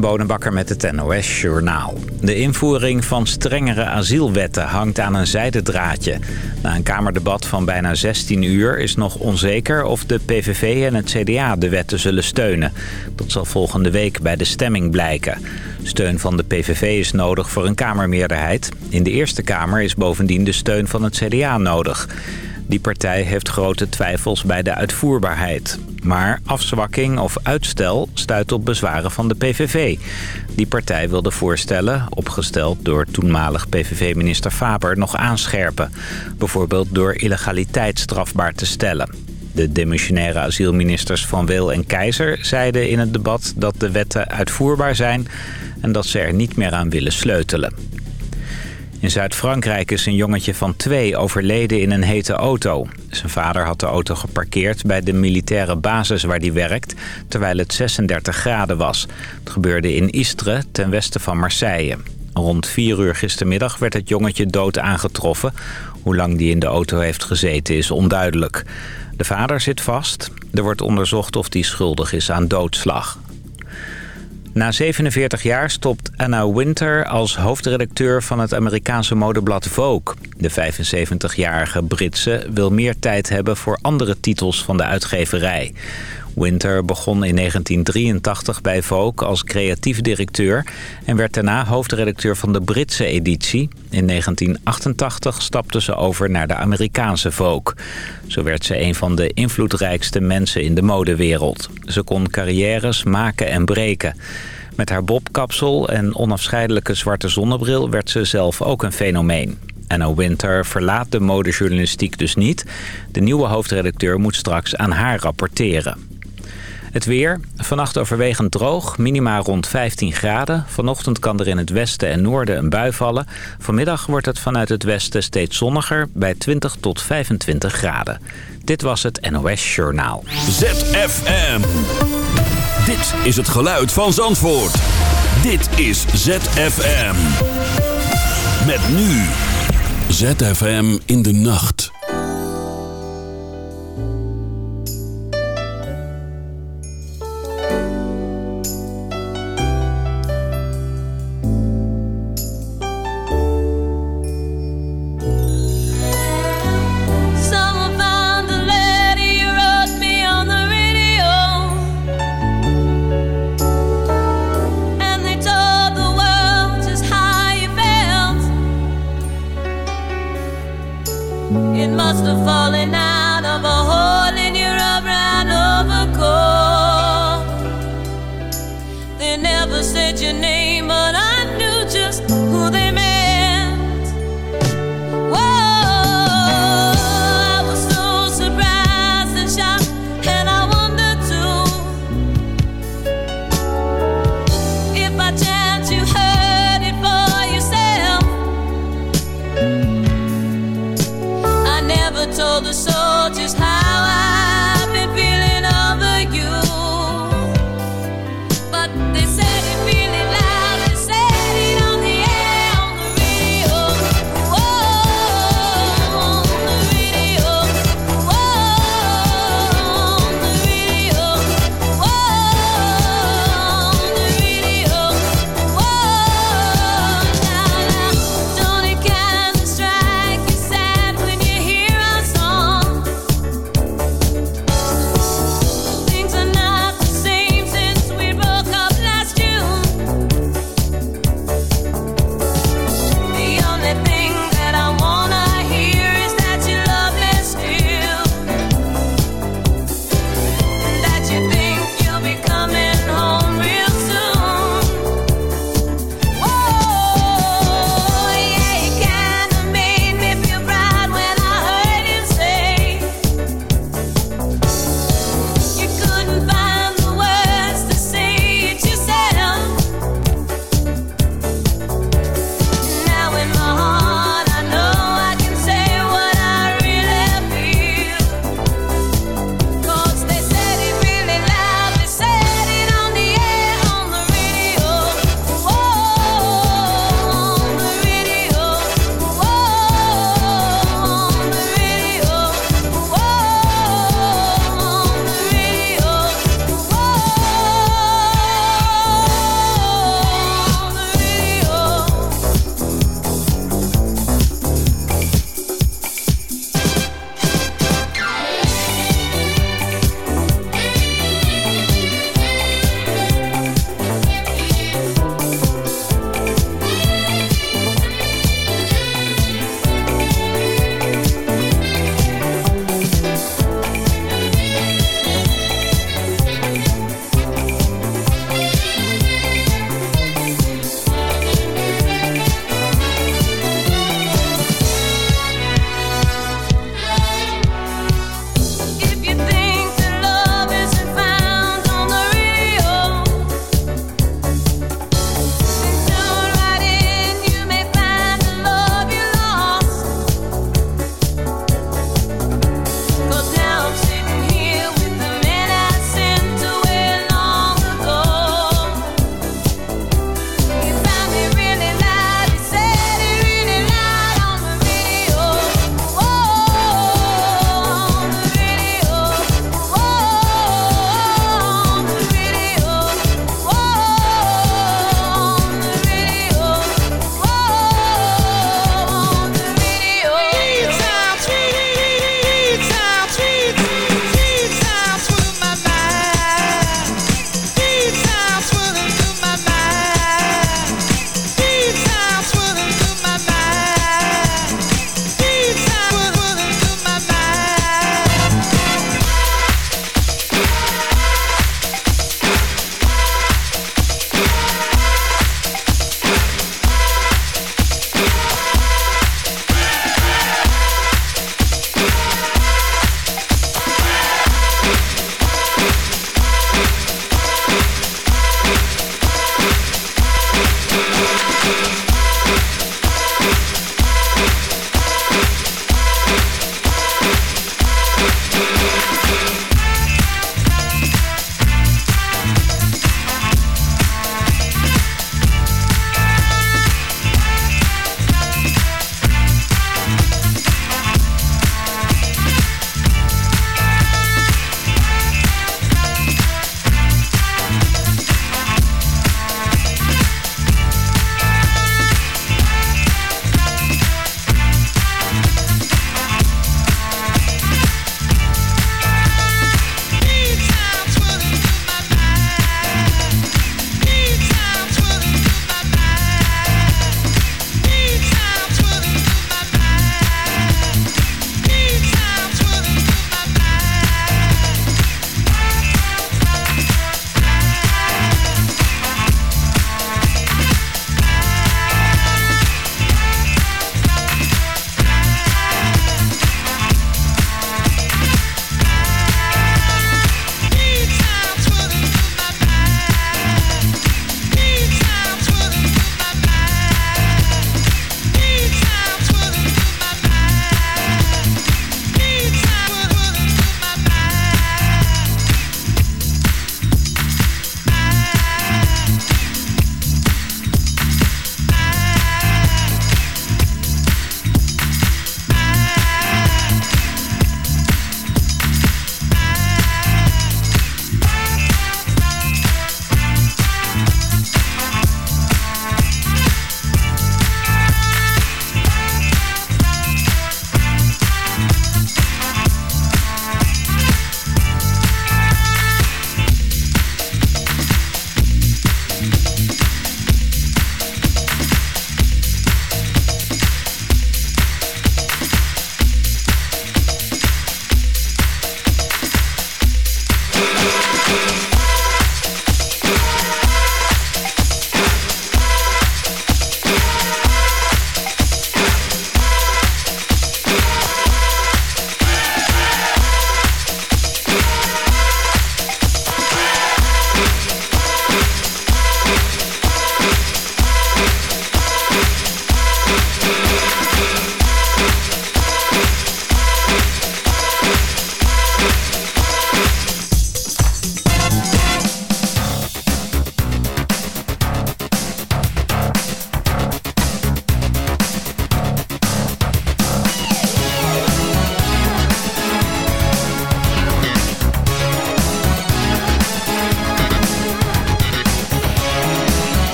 Bonenbakker met het NOS Journaal. De invoering van strengere asielwetten hangt aan een zijdendraadje. Na een kamerdebat van bijna 16 uur is nog onzeker of de PVV en het CDA de wetten zullen steunen. Dat zal volgende week bij de stemming blijken. Steun van de PVV is nodig voor een kamermeerderheid. In de Eerste Kamer is bovendien de steun van het CDA nodig. Die partij heeft grote twijfels bij de uitvoerbaarheid. Maar afzwakking of uitstel stuit op bezwaren van de PVV. Die partij wil de voorstellen, opgesteld door toenmalig PVV-minister Faber, nog aanscherpen. Bijvoorbeeld door illegaliteit strafbaar te stellen. De demissionaire asielministers Van Wil en Keizer zeiden in het debat dat de wetten uitvoerbaar zijn... en dat ze er niet meer aan willen sleutelen. In Zuid-Frankrijk is een jongetje van twee overleden in een hete auto. Zijn vader had de auto geparkeerd bij de militaire basis waar hij werkt... terwijl het 36 graden was. Het gebeurde in Istres, ten westen van Marseille. Rond 4 uur gistermiddag werd het jongetje dood aangetroffen. Hoe lang die in de auto heeft gezeten is onduidelijk. De vader zit vast. Er wordt onderzocht of hij schuldig is aan doodslag. Na 47 jaar stopt Anna Winter als hoofdredacteur van het Amerikaanse modeblad Vogue. De 75-jarige Britse wil meer tijd hebben voor andere titels van de uitgeverij. Winter begon in 1983 bij Vogue als creatief directeur... en werd daarna hoofdredacteur van de Britse editie. In 1988 stapte ze over naar de Amerikaanse Vogue. Zo werd ze een van de invloedrijkste mensen in de modewereld. Ze kon carrières maken en breken. Met haar bobkapsel en onafscheidelijke zwarte zonnebril werd ze zelf ook een fenomeen. Anna Winter verlaat de modejournalistiek dus niet. De nieuwe hoofdredacteur moet straks aan haar rapporteren. Het weer. Vannacht overwegend droog. Minima rond 15 graden. Vanochtend kan er in het westen en noorden een bui vallen. Vanmiddag wordt het vanuit het westen steeds zonniger bij 20 tot 25 graden. Dit was het NOS Journaal. ZFM. Dit is het geluid van Zandvoort. Dit is ZFM. Met nu. ZFM in de nacht.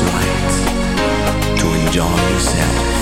white to enjoy yourself.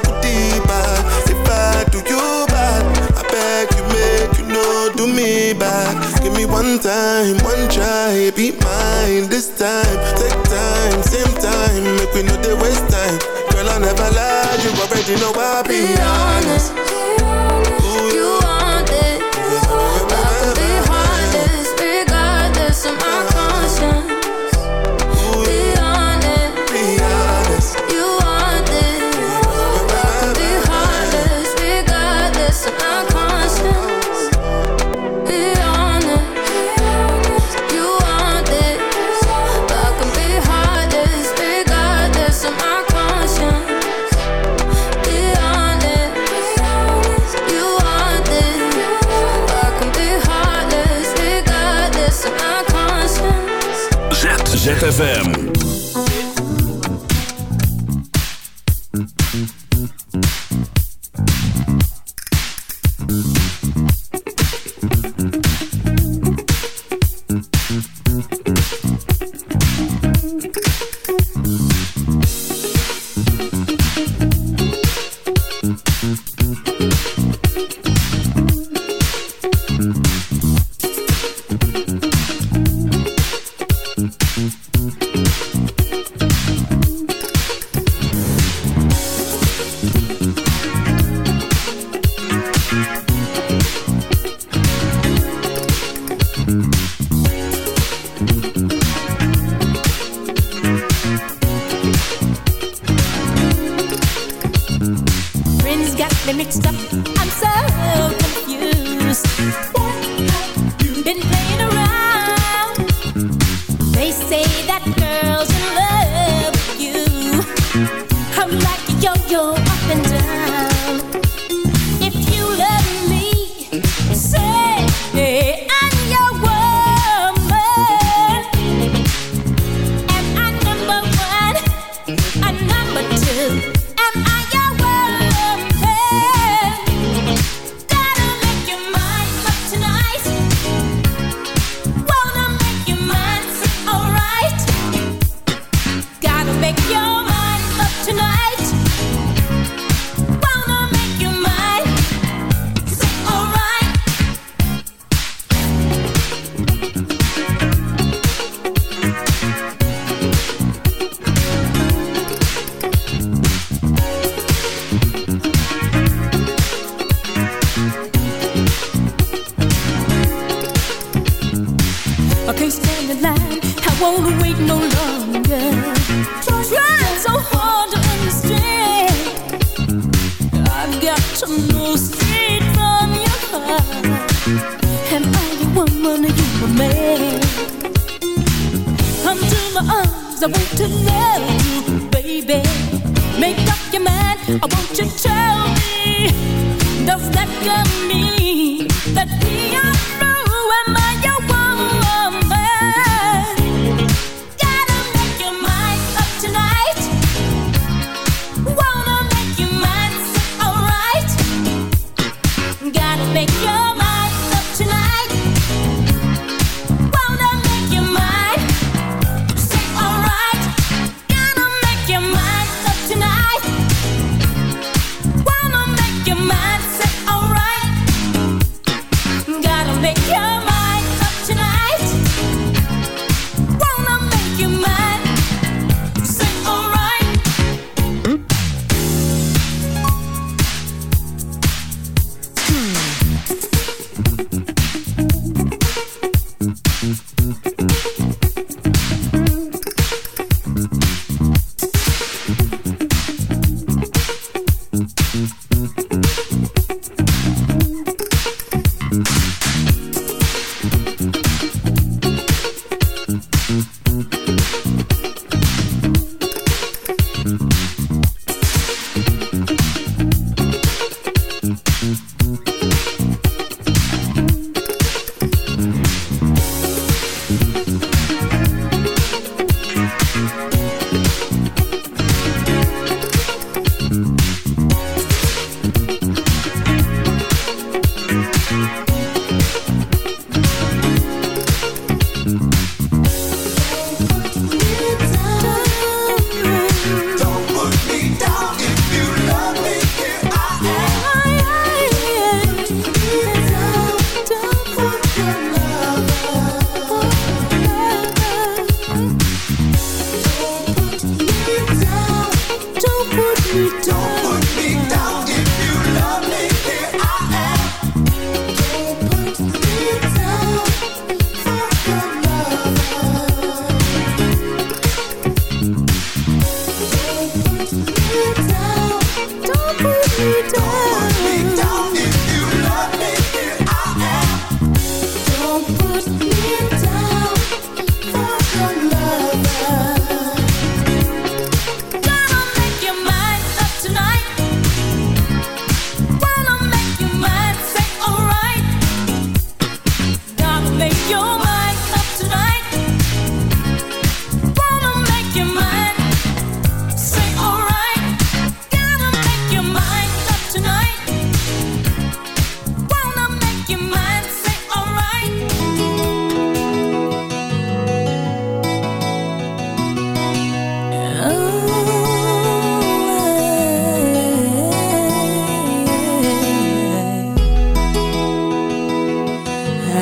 one time, one try Be mine this time. Take time, same time Make we know they waste time. Girl I never lie You already know I Be honest, ZFM.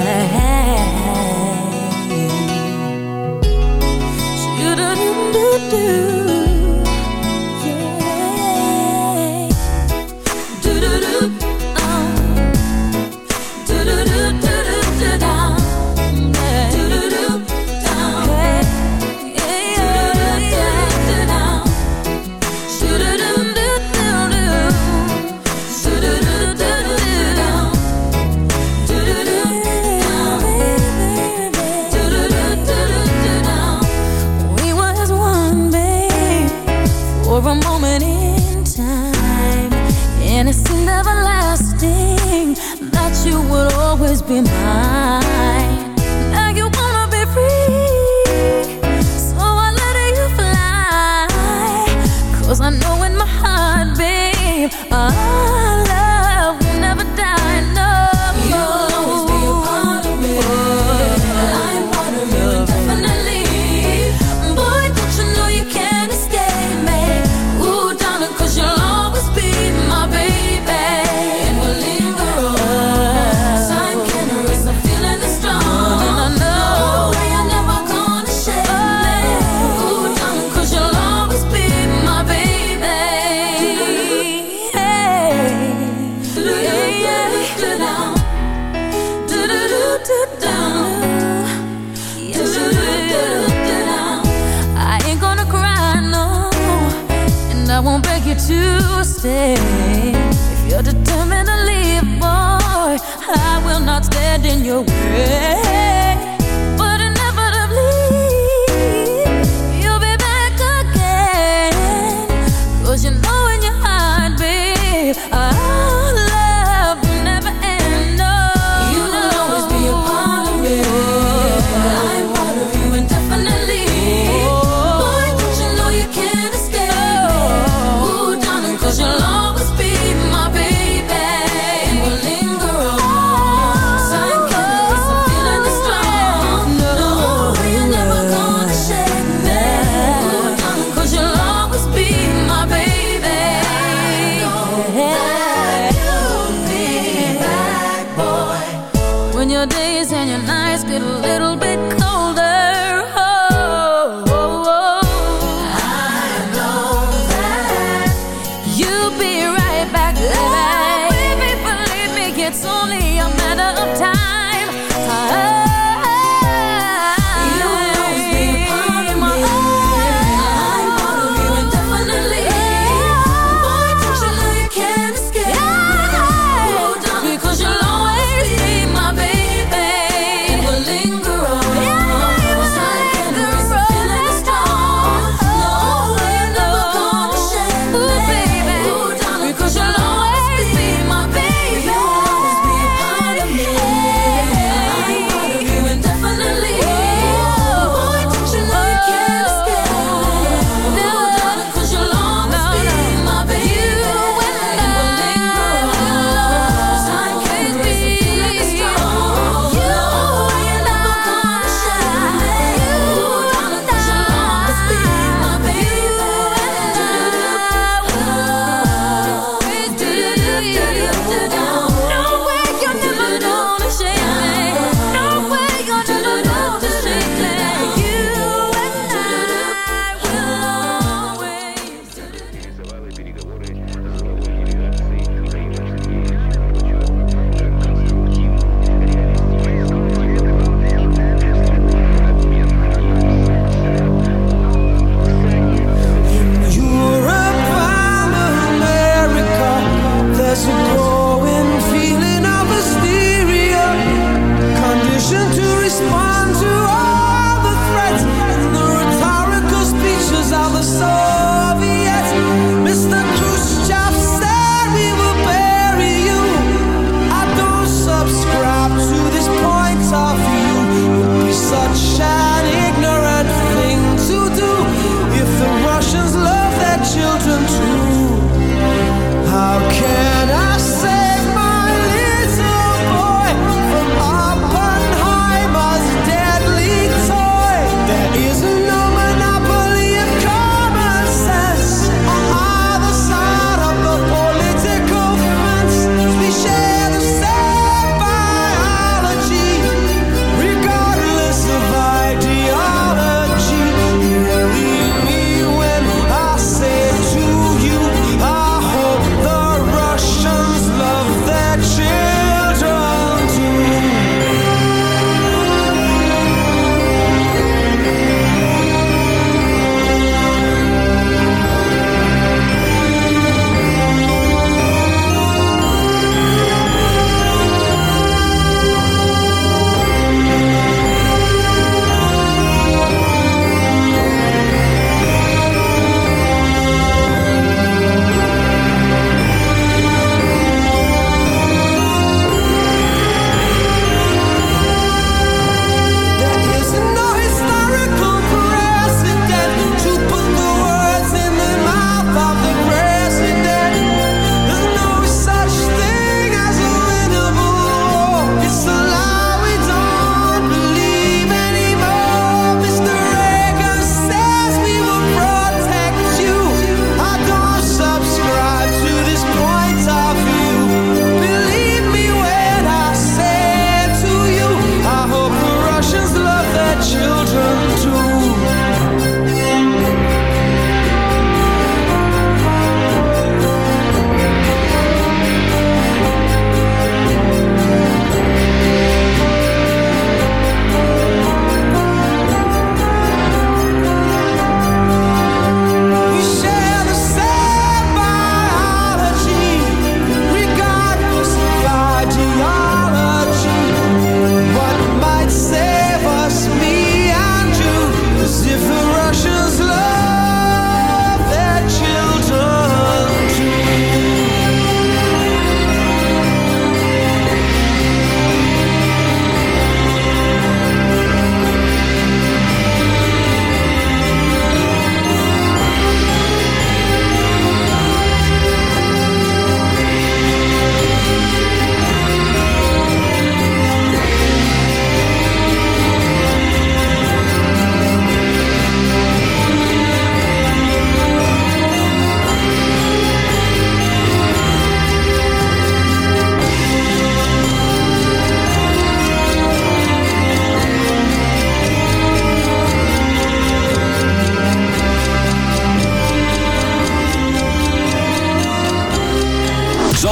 We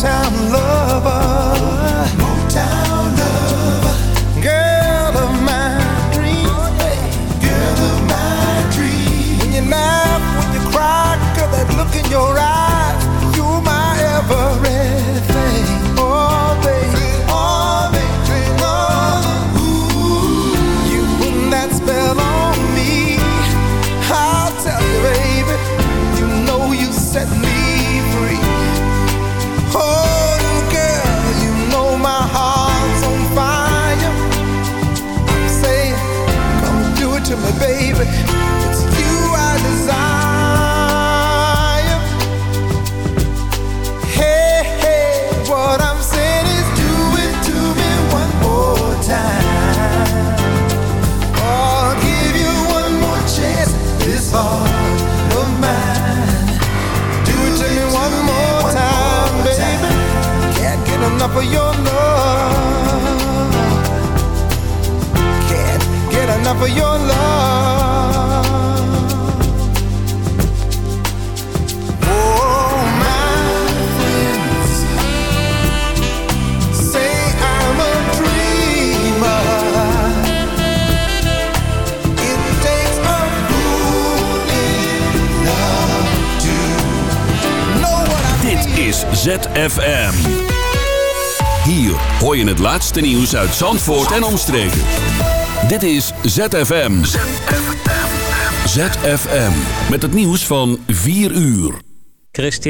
time love. ZFM. Hier hoor je het laatste nieuws uit Zandvoort en omstreken. Dit is ZFM. ZFM. Met het nieuws van 4 uur. Christian.